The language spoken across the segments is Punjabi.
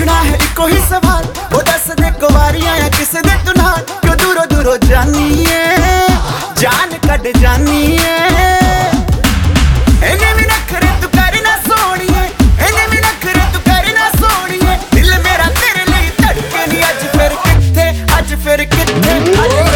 ਪੁੱਛਣਾ ਹੈ ਇੱਕੋ ਹੀ ਸਵਾਲ। ਉਹ ਦੱਸ ਦੇ ਕੁਵਾਰੀਆਂ ਆ ਕਿਸੇ ਦੇ ਤੂੰ ਨਾਲ। ਕਿਉਂ ਦੂਰੋਂ ਦੂਰੋਂ ਜਾਨੀ ਏ ਜਾਨ ਕੱਢ ਜਾਨੀ ਏ ਇਹਨੇ ਅੱਜ ਫਿਰ ਕਿੱਥੇ? ਅੱਜ ਫਿਰ ਕਿੱਥੇ?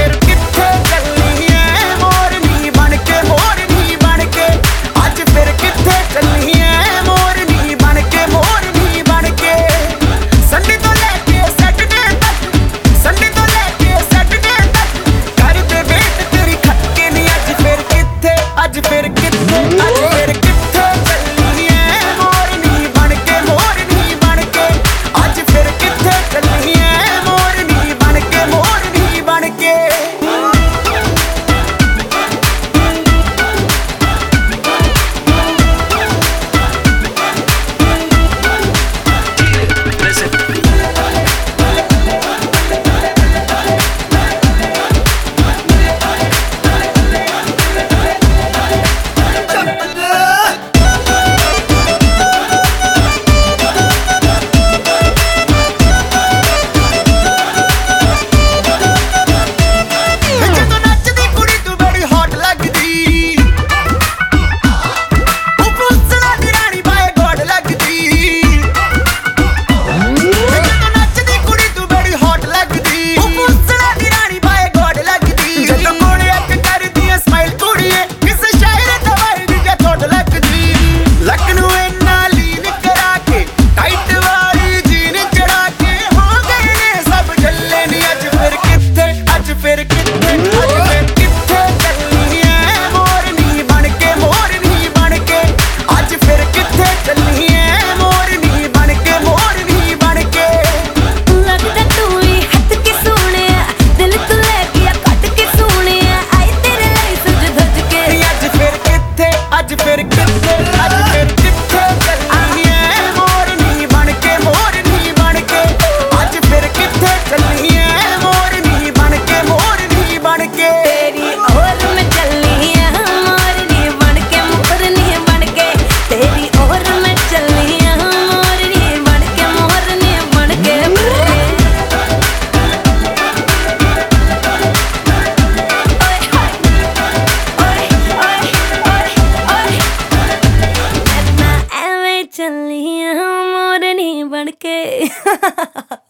porque